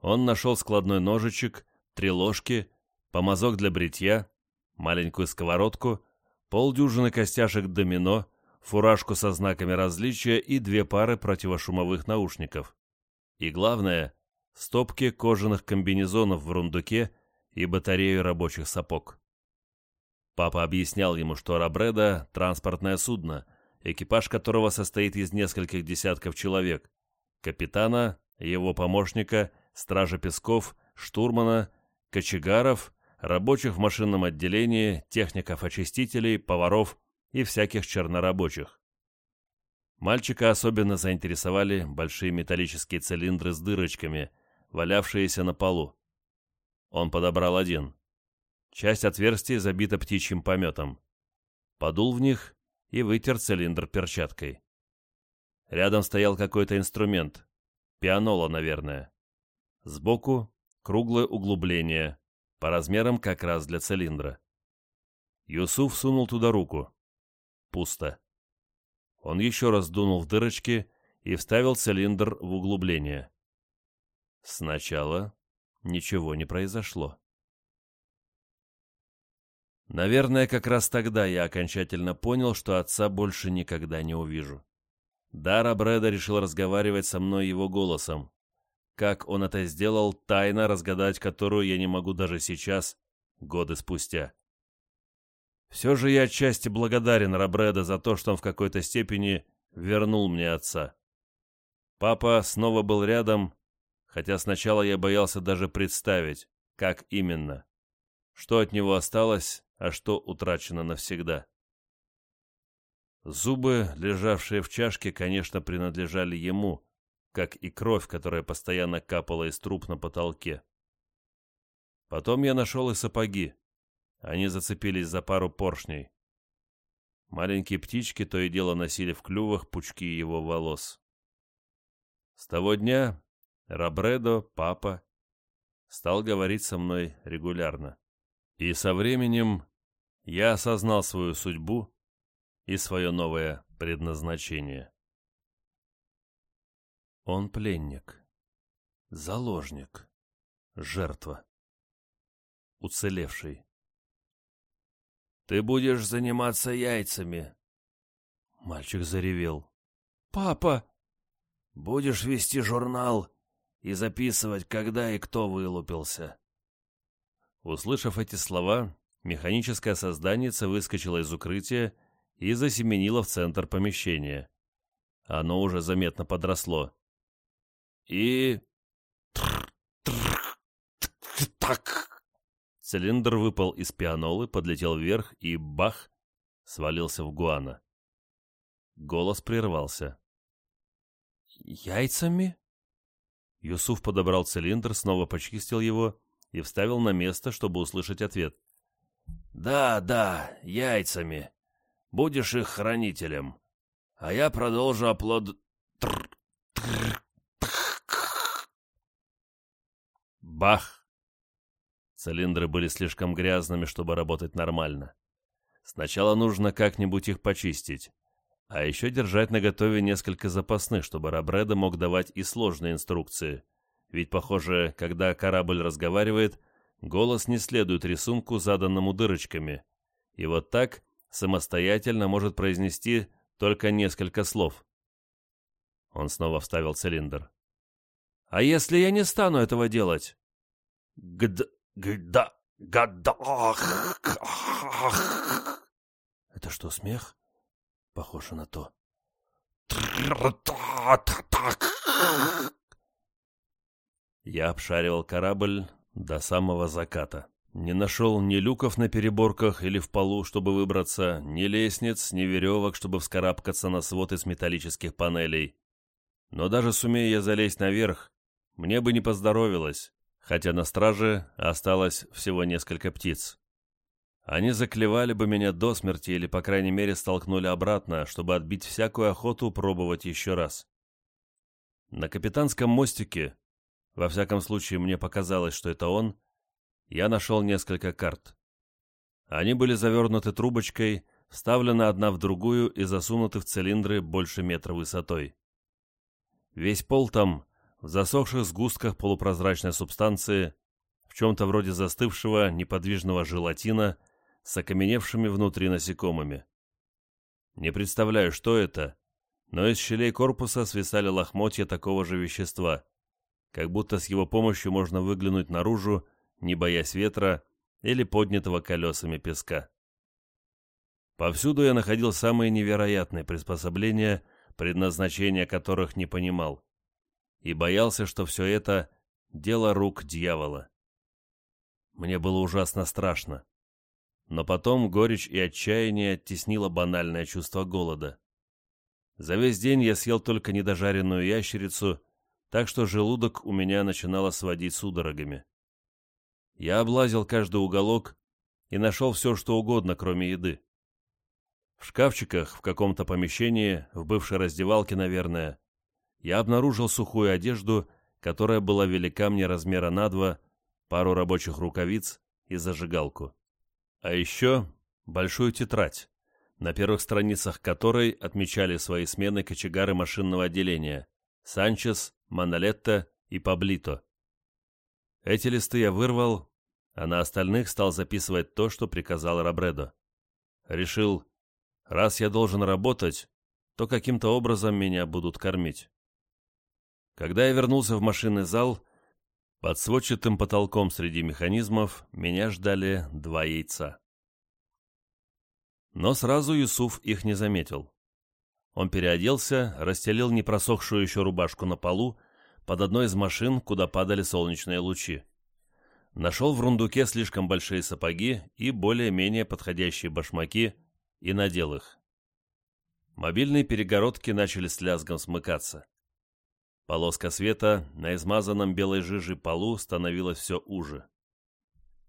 Он нашел складной ножичек, три ложки, помазок для бритья, маленькую сковородку, полдюжины костяшек домино, фуражку со знаками различия и две пары противошумовых наушников. И главное, стопки кожаных комбинезонов в рундуке и батарею рабочих сапог. Папа объяснял ему, что Рабреда – транспортное судно, экипаж которого состоит из нескольких десятков человек, капитана, его помощника, стража песков, штурмана, кочегаров, рабочих в машинном отделении, техников-очистителей, поваров и всяких чернорабочих. Мальчика особенно заинтересовали большие металлические цилиндры с дырочками, валявшиеся на полу. Он подобрал один. Часть отверстий забита птичьим пометом. Подул в них и вытер цилиндр перчаткой. Рядом стоял какой-то инструмент. Пианола, наверное. Сбоку круглое углубление, по размерам как раз для цилиндра. Юсуф сунул туда руку. Пусто. Он еще раз дунул в дырочки и вставил цилиндр в углубление. Сначала ничего не произошло. Наверное, как раз тогда я окончательно понял, что отца больше никогда не увижу. Дара Брэда решил разговаривать со мной его голосом. Как он это сделал, тайна, разгадать которую я не могу даже сейчас, годы спустя. Все же я отчасти благодарен Рабреда за то, что он в какой-то степени вернул мне отца. Папа снова был рядом, хотя сначала я боялся даже представить, как именно. Что от него осталось, а что утрачено навсегда. Зубы, лежавшие в чашке, конечно, принадлежали ему, как и кровь, которая постоянно капала из труб на потолке. Потом я нашел и сапоги. Они зацепились за пару поршней. Маленькие птички то и дело носили в клювах пучки его волос. С того дня Рабредо, папа, стал говорить со мной регулярно. И со временем я осознал свою судьбу и свое новое предназначение. Он пленник, заложник, жертва, уцелевший. «Ты будешь заниматься яйцами!» Мальчик заревел. «Папа!» «Будешь вести журнал и записывать, когда и кто вылупился!» Услышав эти слова, Механическая созданица выскочила из укрытия и засеменила в центр помещения. Оно уже заметно подросло. И... Так! Цилиндр выпал из пианолы, подлетел вверх и, бах, свалился в гуана. Голос прервался. «Яйцами?» Юсуф подобрал цилиндр, снова почистил его и вставил на место, чтобы услышать ответ. «Да, да, яйцами. Будешь их хранителем. А я продолжу оплод...» Бах! Цилиндры были слишком грязными, чтобы работать нормально. Сначала нужно как-нибудь их почистить. А еще держать наготове несколько запасных, чтобы Рабреда мог давать и сложные инструкции. Ведь, похоже, когда корабль разговаривает, голос не следует рисунку, заданному дырочками, и вот так самостоятельно может произнести только несколько слов. Он снова вставил цилиндр. «А если я не стану этого делать?» «Гд... гда... гадах...» «Это что, смех?» «Похоже на то». Я обшаривал корабль, до самого заката. Не нашел ни люков на переборках или в полу, чтобы выбраться, ни лестниц, ни веревок, чтобы вскарабкаться на свод из металлических панелей. Но даже сумея я залезть наверх, мне бы не поздоровилось, хотя на страже осталось всего несколько птиц. Они заклевали бы меня до смерти или, по крайней мере, столкнули обратно, чтобы отбить всякую охоту пробовать еще раз. На капитанском мостике во всяком случае, мне показалось, что это он, я нашел несколько карт. Они были завернуты трубочкой, вставлены одна в другую и засунуты в цилиндры больше метра высотой. Весь пол там в засохших сгустках полупрозрачной субстанции, в чем-то вроде застывшего неподвижного желатина с окаменевшими внутри насекомыми. Не представляю, что это, но из щелей корпуса свисали лохмотья такого же вещества как будто с его помощью можно выглянуть наружу, не боясь ветра или поднятого колесами песка. Повсюду я находил самые невероятные приспособления, предназначения которых не понимал, и боялся, что все это — дело рук дьявола. Мне было ужасно страшно. Но потом горечь и отчаяние оттеснило банальное чувство голода. За весь день я съел только недожаренную ящерицу так что желудок у меня начинало сводить судорогами. Я облазил каждый уголок и нашел все, что угодно, кроме еды. В шкафчиках в каком-то помещении, в бывшей раздевалке, наверное, я обнаружил сухую одежду, которая была велика мне размера на два, пару рабочих рукавиц и зажигалку. А еще большую тетрадь, на первых страницах которой отмечали свои смены кочегары машинного отделения Санчес, Монолетто и Паблито. Эти листы я вырвал, а на остальных стал записывать то, что приказал Робредо. Решил, раз я должен работать, то каким-то образом меня будут кормить. Когда я вернулся в машинный зал, под сводчатым потолком среди механизмов меня ждали два яйца. Но сразу Юсуф их не заметил. Он переоделся, расстелил непросохшую еще рубашку на полу под одной из машин, куда падали солнечные лучи. Нашел в рундуке слишком большие сапоги и более-менее подходящие башмаки и надел их. Мобильные перегородки начали с лязгом смыкаться. Полоска света на измазанном белой жижей полу становилась все уже.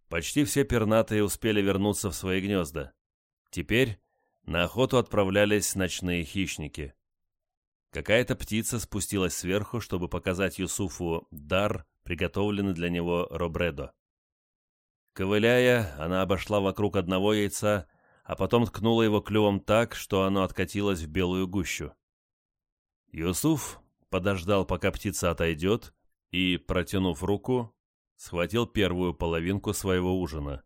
Почти все пернатые успели вернуться в свои гнезда. Теперь на охоту отправлялись ночные хищники. Какая-то птица спустилась сверху, чтобы показать Юсуфу дар, приготовленный для него Робредо. Ковыляя, она обошла вокруг одного яйца, а потом ткнула его клювом так, что оно откатилось в белую гущу. Юсуф подождал, пока птица отойдет, и, протянув руку, схватил первую половинку своего ужина.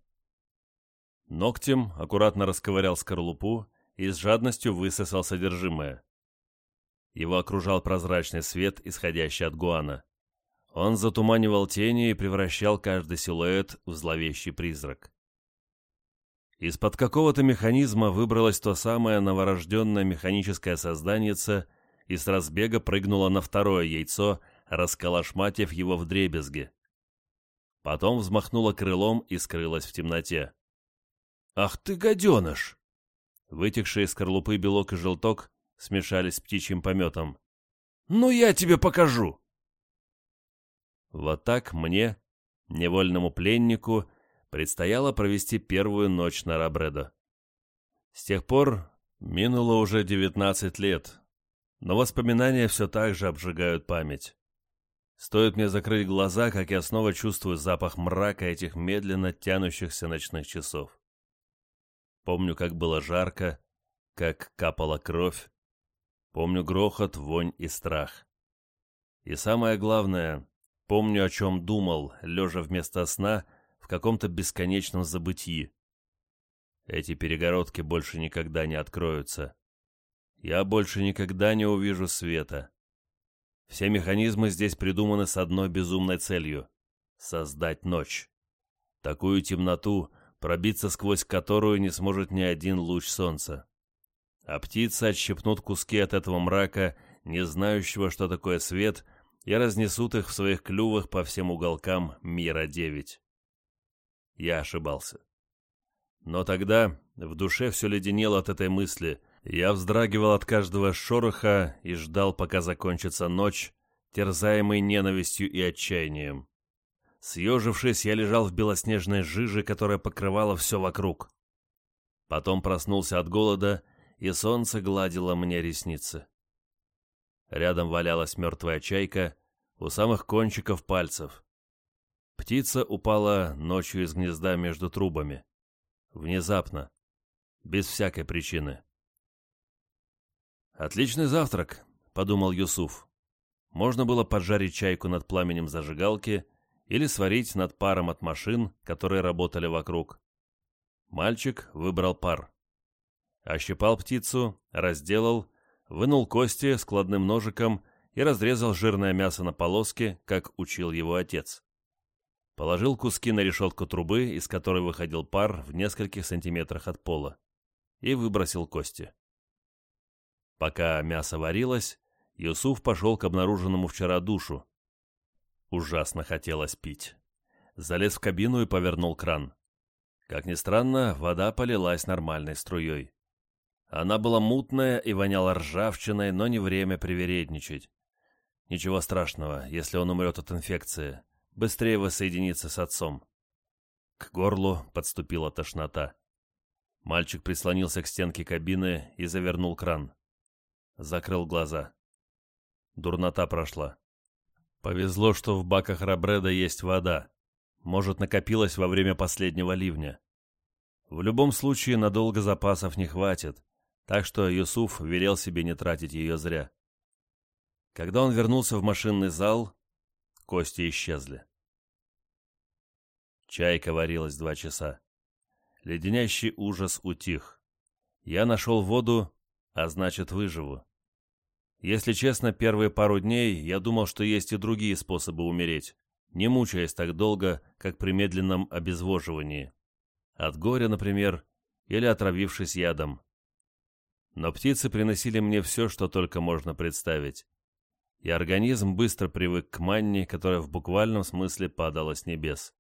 Ногтем аккуратно расковырял скорлупу и с жадностью высосал содержимое. Его окружал прозрачный свет, исходящий от гуана. Он затуманивал тени и превращал каждый силуэт в зловещий призрак. Из-под какого-то механизма выбралось то самое новорожденное механическое созданице и с разбега прыгнула на второе яйцо, расколошматив его в дребезги. Потом взмахнула крылом и скрылась в темноте. «Ах ты, гаденыш!» Вытекшие из скорлупы белок и желток смешались с птичьим пометом. «Ну я тебе покажу!» Вот так мне, невольному пленнику, предстояло провести первую ночь на Рабредо. С тех пор минуло уже девятнадцать лет, но воспоминания все так же обжигают память. Стоит мне закрыть глаза, как я снова чувствую запах мрака этих медленно тянущихся ночных часов. Помню, как было жарко, как капала кровь. Помню грохот, вонь и страх. И самое главное, помню, о чем думал, лежа вместо сна в каком-то бесконечном забытии. Эти перегородки больше никогда не откроются я больше никогда не увижу света. Все механизмы здесь придуманы с одной безумной целью — создать ночь. Такую темноту, пробиться сквозь которую не сможет ни один луч солнца. А птицы отщепнут куски от этого мрака, не знающего, что такое свет, и разнесут их в своих клювах по всем уголкам мира девять. Я ошибался. Но тогда в душе все леденело от этой мысли — я вздрагивал от каждого шороха и ждал, пока закончится ночь, терзаемый ненавистью и отчаянием. Съежившись, я лежал в белоснежной жиже, которая покрывала все вокруг. Потом проснулся от голода, и солнце гладило мне ресницы. Рядом валялась мертвая чайка у самых кончиков пальцев. Птица упала ночью из гнезда между трубами. Внезапно, без всякой причины. «Отличный завтрак», — подумал Юсуф. Можно было поджарить чайку над пламенем зажигалки или сварить над паром от машин, которые работали вокруг. Мальчик выбрал пар. Ощипал птицу, разделал, вынул кости складным ножиком и разрезал жирное мясо на полоски, как учил его отец. Положил куски на решетку трубы, из которой выходил пар в нескольких сантиметрах от пола, и выбросил кости. Пока мясо варилось, Юсуф пошел к обнаруженному вчера душу. Ужасно хотелось пить. Залез в кабину и повернул кран. Как ни странно, вода полилась нормальной струей. Она была мутная и воняла ржавчиной, но не время привередничать. Ничего страшного, если он умрет от инфекции. Быстрее воссоединиться с отцом. К горлу подступила тошнота. Мальчик прислонился к стенке кабины и завернул кран. Закрыл глаза. Дурнота прошла. Повезло, что в баках Рабреда есть вода. Может, накопилась во время последнего ливня. В любом случае, надолго запасов не хватит, так что Юсуф велел себе не тратить ее зря. Когда он вернулся в машинный зал, кости исчезли. Чайка варилась два часа. Леденящий ужас утих. Я нашел воду, а значит выживу. Если честно, первые пару дней я думал, что есть и другие способы умереть, не мучаясь так долго, как при медленном обезвоживании. От горя, например, или отравившись ядом. Но птицы приносили мне все, что только можно представить. И организм быстро привык к манне, которая в буквальном смысле падала с небес.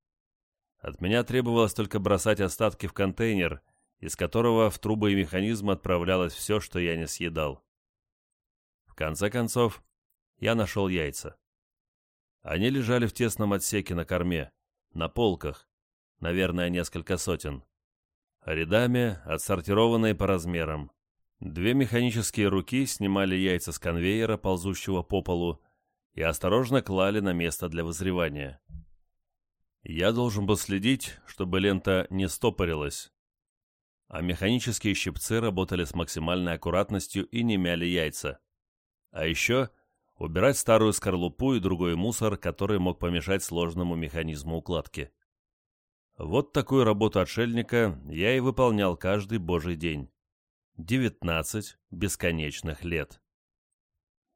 От меня требовалось только бросать остатки в контейнер, из которого в трубы и механизм отправлялось все, что я не съедал. В конце концов, я нашел яйца. Они лежали в тесном отсеке на корме, на полках, наверное, несколько сотен. Рядами, отсортированные по размерам. Две механические руки снимали яйца с конвейера, ползущего по полу, и осторожно клали на место для вызревания. Я должен был следить, чтобы лента не стопорилась, а механические щипцы работали с максимальной аккуратностью и не мяли яйца. А еще убирать старую скорлупу и другой мусор, который мог помешать сложному механизму укладки. Вот такую работу отшельника я и выполнял каждый божий день. 19 бесконечных лет.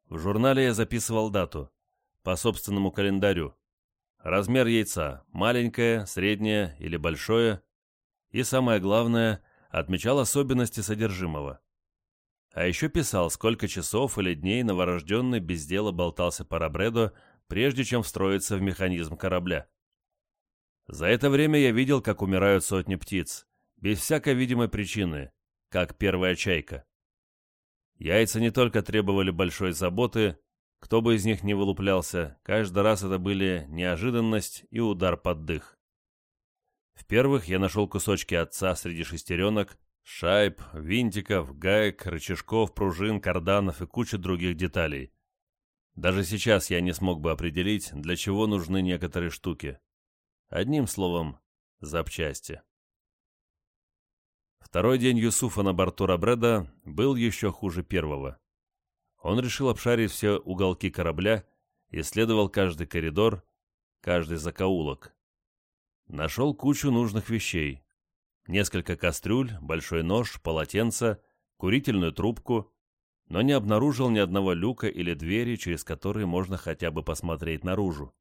В журнале я записывал дату, по собственному календарю, Размер яйца – маленькое, среднее или большое. И самое главное – отмечал особенности содержимого. А еще писал, сколько часов или дней новорожденный без дела болтался по Рабредо, прежде чем встроиться в механизм корабля. За это время я видел, как умирают сотни птиц, без всякой видимой причины, как первая чайка. Яйца не только требовали большой заботы, кто бы из них не вылуплялся, каждый раз это были неожиданность и удар под дых. В первых я нашел кусочки отца среди шестеренок, шайб, винтиков, гаек, рычажков, пружин, карданов и куча других деталей. Даже сейчас я не смог бы определить, для чего нужны некоторые штуки. Одним словом, запчасти. Второй день Юсуфа на борту Рабреда был еще хуже первого. Он решил обшарить все уголки корабля, исследовал каждый коридор, каждый закоулок. Нашел кучу нужных вещей. Несколько кастрюль, большой нож, полотенце, курительную трубку, но не обнаружил ни одного люка или двери, через которые можно хотя бы посмотреть наружу.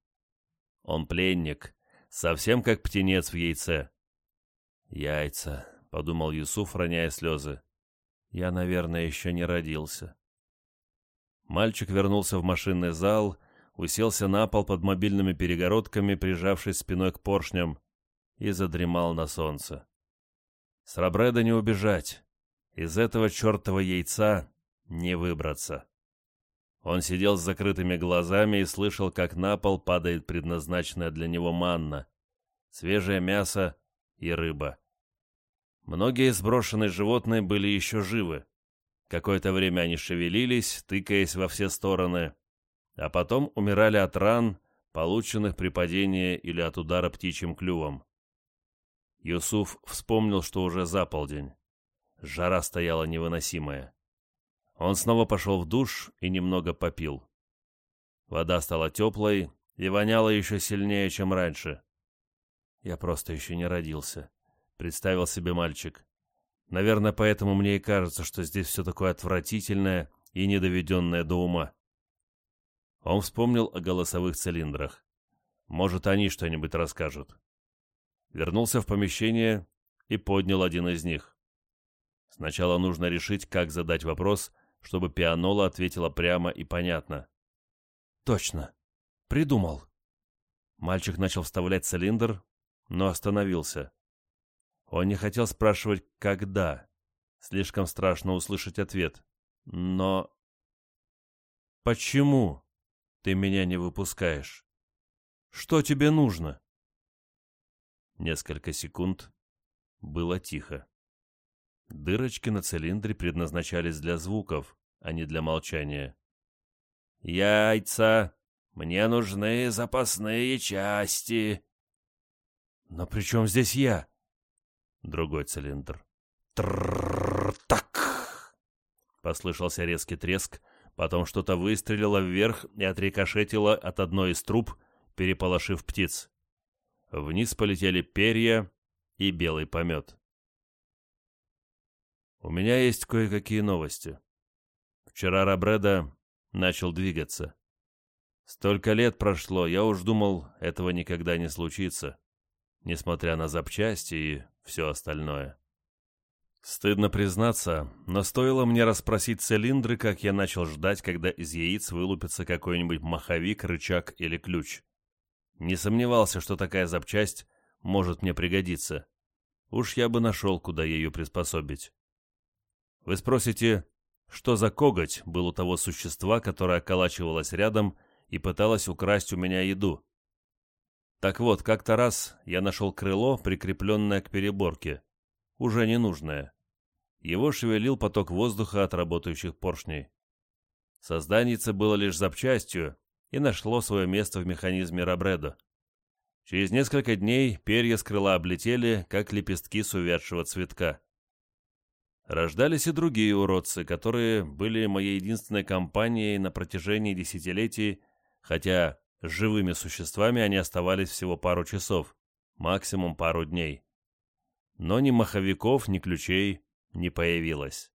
Он пленник, совсем как птенец в яйце. «Яйца», — подумал Юсуф, роняя слезы. «Я, наверное, еще не родился». Мальчик вернулся в машинный зал, уселся на пол под мобильными перегородками, прижавшись спиной к поршням, и задремал на солнце. С Рабреда не убежать. Из этого чертова яйца не выбраться. Он сидел с закрытыми глазами и слышал, как на пол падает предназначенная для него манна, свежее мясо и рыба. Многие сброшенные животные были еще живы. Какое-то время они шевелились, тыкаясь во все стороны, а потом умирали от ран, полученных при падении или от удара птичьим клювом. Юсуф вспомнил, что уже за полдень. Жара стояла невыносимая. Он снова пошел в душ и немного попил. Вода стала теплой и воняла еще сильнее, чем раньше. «Я просто еще не родился», — представил себе мальчик. Наверное, поэтому мне и кажется, что здесь все такое отвратительное и недоведенное до ума. Он вспомнил о голосовых цилиндрах. Может, они что-нибудь расскажут. Вернулся в помещение и поднял один из них. Сначала нужно решить, как задать вопрос, чтобы пианола ответила прямо и понятно. «Точно. Придумал». Мальчик начал вставлять цилиндр, но остановился. Он не хотел спрашивать «когда?». Слишком страшно услышать ответ. Но... «Почему ты меня не выпускаешь? Что тебе нужно?» Несколько секунд было тихо. Дырочки на цилиндре предназначались для звуков, а не для молчания. «Яйца! Мне нужны запасные части!» «Но при чем здесь я?» Другой цилиндр. «Тррррр-так!» Послышался резкий треск, потом что-то выстрелило вверх и отрикошетило от одной из труб, переполошив птиц. Вниз полетели перья и белый помет. У меня есть кое-какие новости. Вчера Рабреда начал двигаться. Столько лет прошло, я уж думал, этого никогда не случится, несмотря на запчасти и все остальное. Стыдно признаться, но стоило мне расспросить цилиндры, как я начал ждать, когда из яиц вылупится какой-нибудь маховик, рычаг или ключ. Не сомневался, что такая запчасть может мне пригодиться. Уж я бы нашел, куда ее приспособить. Вы спросите, что за коготь был у того существа, которое околачивалось рядом и пыталось украсть у меня еду? Так вот, как-то раз я нашел крыло, прикрепленное к переборке, уже ненужное. Его шевелил поток воздуха от работающих поршней. Созданице было лишь запчастью и нашло свое место в механизме Рабредо. Через несколько дней перья с крыла облетели, как лепестки с увядшего цветка. Рождались и другие уродцы, которые были моей единственной компанией на протяжении десятилетий, хотя живыми существами они оставались всего пару часов, максимум пару дней. Но ни маховиков, ни ключей не появилось.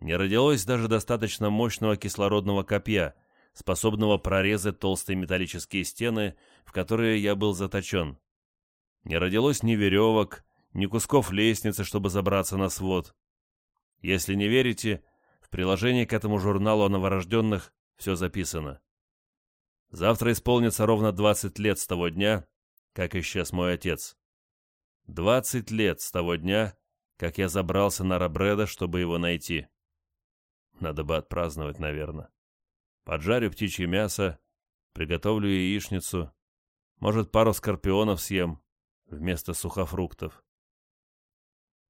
Не родилось даже достаточно мощного кислородного копья, способного прорезать толстые металлические стены, в которые я был заточен. Не родилось ни веревок, ни кусков лестницы, чтобы забраться на свод. Если не верите, в приложении к этому журналу о новорожденных все записано. Завтра исполнится ровно 20 лет с того дня, как исчез мой отец. 20 лет с того дня, как я забрался на Рабреда, чтобы его найти. Надо бы отпраздновать, наверное. Поджарю птичье мясо, приготовлю яичницу, может, пару скорпионов съем вместо сухофруктов.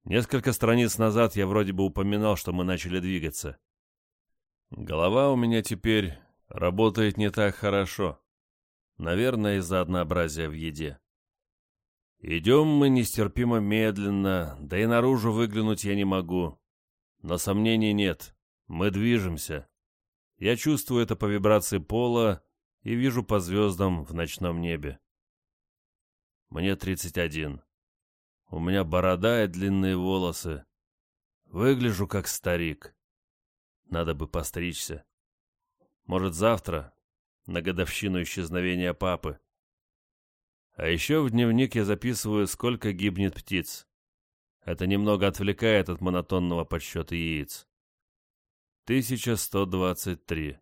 Несколько страниц назад я вроде бы упоминал, что мы начали двигаться. Голова у меня теперь работает не так хорошо. Наверное, из-за однообразия в еде. Идем мы нестерпимо медленно, да и наружу выглянуть я не могу. Но сомнений нет. Мы движемся. Я чувствую это по вибрации пола и вижу по звездам в ночном небе. Мне 31. У меня борода и длинные волосы. Выгляжу как старик. Надо бы постричься. Может, завтра, на годовщину исчезновения папы. А еще в дневник я записываю, сколько гибнет птиц. Это немного отвлекает от монотонного подсчета яиц. 1123.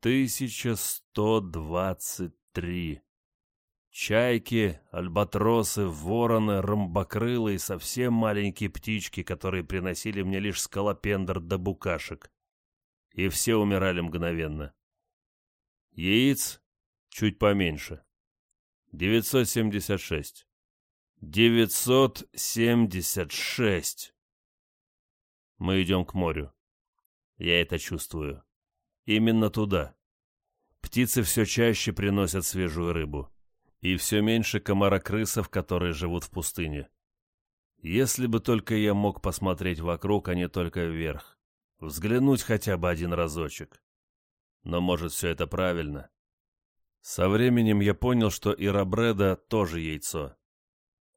1123. Чайки, альбатросы, вороны, ромбокрылы и совсем маленькие птички, которые приносили мне лишь скалопендр да букашек. И все умирали мгновенно. Яиц чуть поменьше. 976. 976. Мы идем к морю. Я это чувствую. Именно туда. Птицы все чаще приносят свежую рыбу и все меньше комара-крысов, которые живут в пустыне. Если бы только я мог посмотреть вокруг, а не только вверх. Взглянуть хотя бы один разочек. Но может все это правильно. Со временем я понял, что и Рабреда тоже яйцо.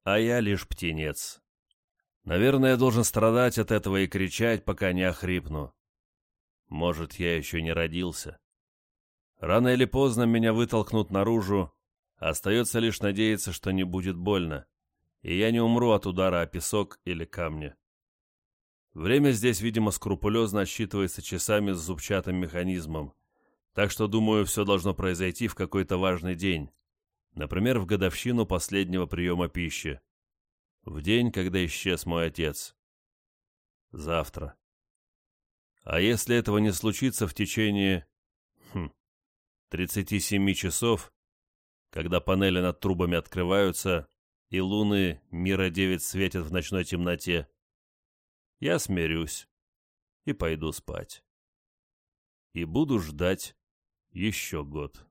А я лишь птенец. Наверное, я должен страдать от этого и кричать, пока не охрипну. Может, я еще не родился. Рано или поздно меня вытолкнут наружу, Остается лишь надеяться, что не будет больно, и я не умру от удара о песок или камни. Время здесь, видимо, скрупулезно отсчитывается часами с зубчатым механизмом, так что, думаю, все должно произойти в какой-то важный день, например, в годовщину последнего приема пищи, в день, когда исчез мой отец. Завтра. А если этого не случится в течение... Хм, 37 часов, когда панели над трубами открываются, и луны Мира-9 светят в ночной темноте. я смирюсь и пойду спать. И буду ждать еще год.